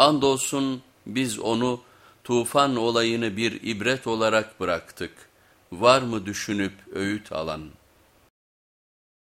Andolsun biz onu tufan olayını bir ibret olarak bıraktık. Var mı düşünüp öğüt alan?''